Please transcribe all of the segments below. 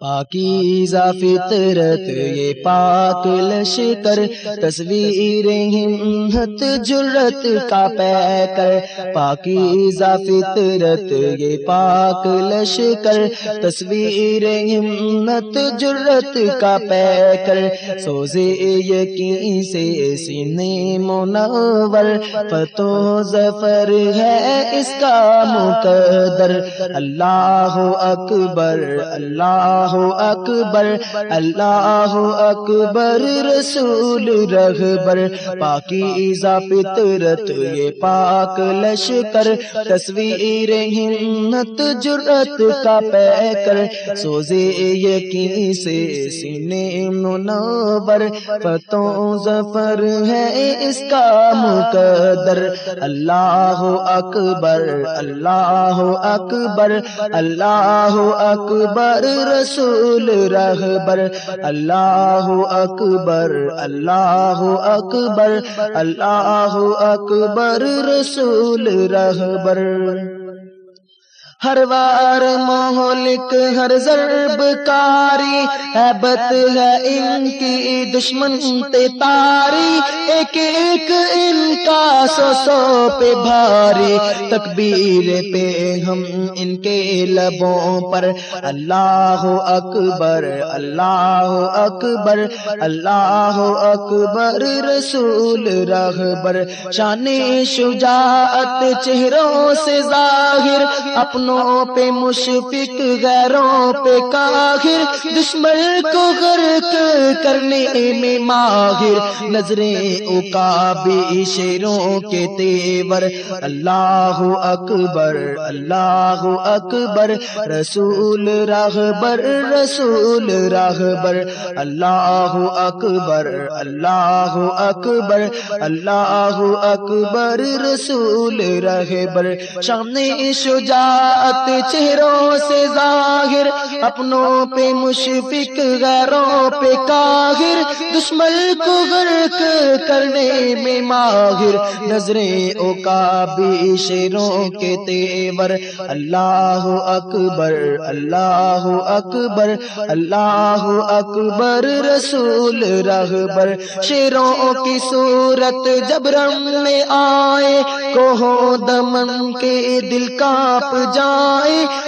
پاکیزہ فطرت، یہ پاک لشکر، تصویر ہمت جرت کا پیکر۔ پاکیزہ فطرت، یہ پاک لشکر، تصویر ہمت جرت کا پیکر۔ سوزے یقین سے سینے منور فتو ظفر ہے اس کا مقدر۔ اللہ اکبر، اللہ اکبر، اللہ اکبر، رسول رہبر پاکی فطرت، یہ پاک لشکر، تصویر ہمت جرت کا پیکر، سوزے یقین سے سینے منور فتوں ظفر ہے اس کا مقدر، اللہ اکبر اللہ اکبر اللہ اکبر، رسول رسول رہبر اللہ اکبر اللہ اکبر اللہ اکبر رسول رہبر ہر وار مہلک ہر ضرب کاری حبت ہے ان کی دشمن تے تاری۔ ایک ایک ان کا سو سو پہ بھاری۔ تکبیر پہ ہم ان کے لبوں پر۔ اللہ اکبر اللہ اکبر اللہ اکبر، رسول رہبر شان شجاعت چہروں سے ظاہر۔ اپنا پہ مشفق، غیروں پہ کاغر دشمن کو غرق کرنے میں ماہر، نظریں اکابی شیروں کے تیور۔ اللہ اکبر اللہ اکبر، رسول راہبر رسول راہبر اللہ اکبر اللہ اکبر اللہ اکبر، رسول رہبر شامنے شجاع چہروں سے ظاہر، اپنوں پہ مشفق غیروں پہ کاغر دشمن کو غرق کرنے میں ماہر، نظریں او کابی شیروں کے تیور، اللہ اکبر اللہ اکبر اللہ اکبر، رسول رہبر شیروں کی صورت جب رم میں آئے کو دمن کے دل کاپ جا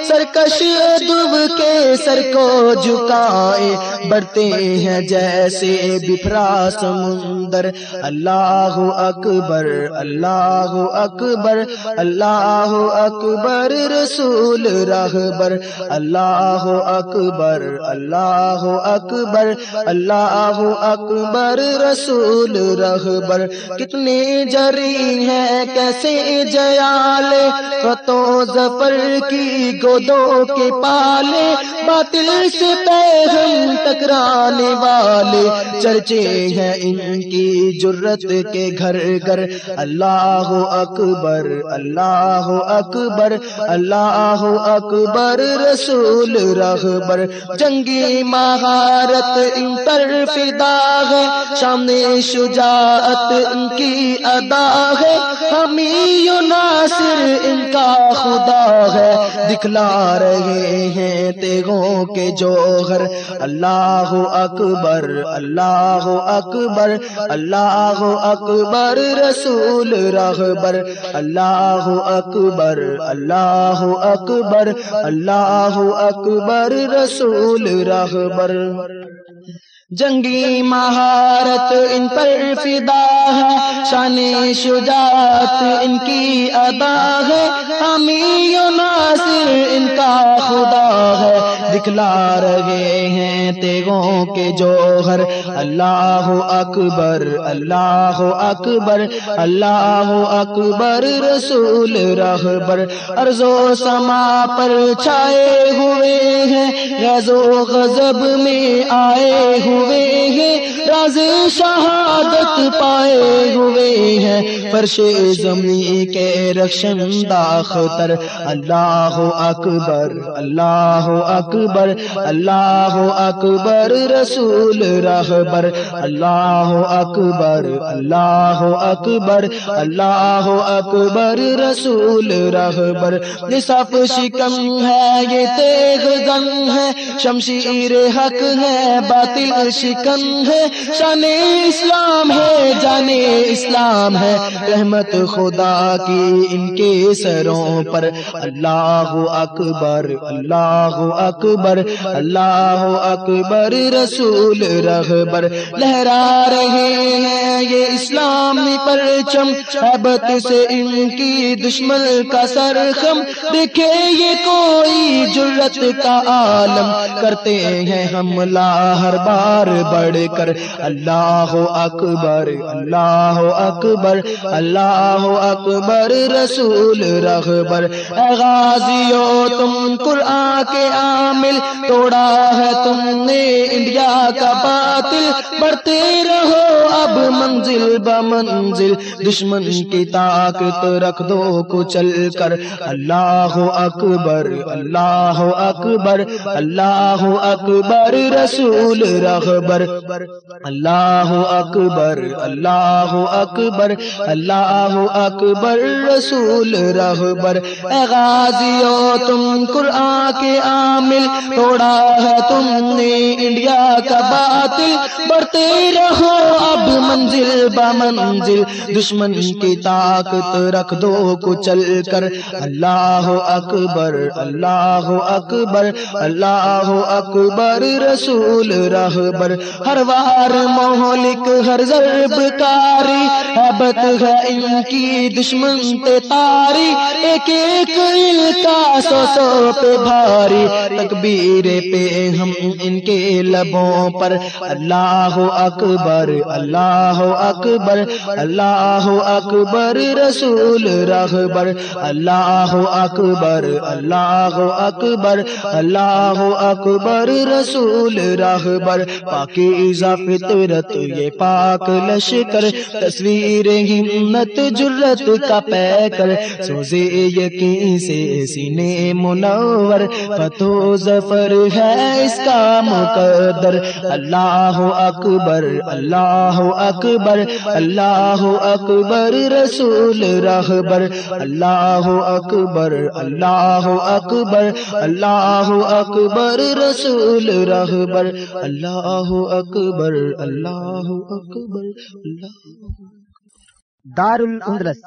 سرکش دب کے سر کو جھکائے۔ بڑھتے ہیں جیسے بفرا سمندر۔ اللہ اکبر اللہ اکبر اللہ اکبر، رسول رہبر اللہ اکبر اللہ اکبر اللہ اکبر، رسول رہبر کتنے جری ہیں، کیسے جیال۔ فتو ظفر کی گودوں کے پالے باطل سے پیغم ٹکرانے والے۔ چرچے ہیں ان کی جرت کے گھر گھر۔ اللہ اکبر اللہ اکبر اللہ اکبر، رسول رہبر جنگی مہارت ان پر فدا ہے۔ شام شجاعت ان کی ادا ہے۔ ہمیں ناصر ان کا خدا ہے۔ دکھلا رہے ہیں تیغوں کے جوہر اللہ اکبر اللہ اکبر اللہ اکبر، رسول رہبر اللہ اکبر اللہ اکبر اللہ اکبر، رسول رہبر جنگی مہارت ان پر فدا ہے شان شجاعت ان کی ادا ہے۔ امی ناصر ان کا خدا ہے۔ دکھلا رہے ہیں تیگوں کے جوہر۔ اللہ اکبر اللہ اکبر اللہ اکبر، رسول رہبر۔ ارض و سما پر چھائے ہوئے ہیں۔ غز غضب میں آئے ہوئے ہوئے ہیں، راز شہادت پائے ہوئے ہیں۔ فرش زمین کے رکشن داختر اللہ اکبر اللہ اکبر اللہ اکبر، رسول رہبر۔ اللہ اکبر اللہ اکبر اللہ اکبر، رسول رہبر۔ نصف شکم ہے، یہ تیغ گن ہے۔ شمشیر حق ہے، باطل شکن ہے، شان اسلام ہے جانے اسلام ہے۔ رحمت خدا کی ان کے سروں پر۔ اللہ اکبر اللہ اکبر اللہ اکبر، رسول رغبر۔ لہرا رہے ہیں یہ اسلامی پرچم۔ حبت سے ان کی دشمن کا سرخم۔ دیکھے یہ کوئی جرت کا عالم۔ کرتے ہیں حملہ ہر بار۔ بڑھ کر۔ اللہ اکبر اللہ اکبر اللہ اکبر، رسول رغبر۔ غازیو، تم قرآن کے عامل توڑا ہے۔ تم نے انڈیا کا باطل۔ بڑھتے رہو اب منزل بمنزل۔ دشمن کی طاقت رکھ دو کو چل کر۔ اللہ اکبر اللہ اکبر اللہ اکبر، رسول رغبر۔ اکبر، اللہ اکبر اللہ اکبر اللہ اکبر، رسول رغبر غازیو، تم قرآن کے عامل، توڑا ہے تم نے انڈیا کا باطل۔ بڑھتے رہو اب منزل بمنزل دشمن کی طاقت رکھ دو کو چل کر۔ اللہ اکبر اللہ اکبر اللہ اکبر، رسول رہبر۔ ہر وار مہلک، ہر ضرب کاری۔ حبت ہے ان کی دشمن تے تاری۔ ایک ایک کا سو سو پہ بھاری۔ تکبیر پہ ہم ان کے لبوں پر۔ اللہ اکبر اللہ اکبر اللہ اکبر، رسول رغبر۔ اللہ اکبر اللہ اکبر اللہ اکبر، رسول رغبر۔ پاکیزہ فطرت یہ پاک لشکر، تصویر ہمت جرت کا پیکر۔ سوزے یقین سے سینے منور پتو ظفر ہے اس کا مقدر۔ اللہ اکبر اللہ اکبر اللہ اکبر، رسول رہبر۔ اللہ اکبر اللہ اکبر اللہ اکبر، رسول رہبر۔ اللہ اللہ اکبر اللہ اکبر اللہ دار الاندلس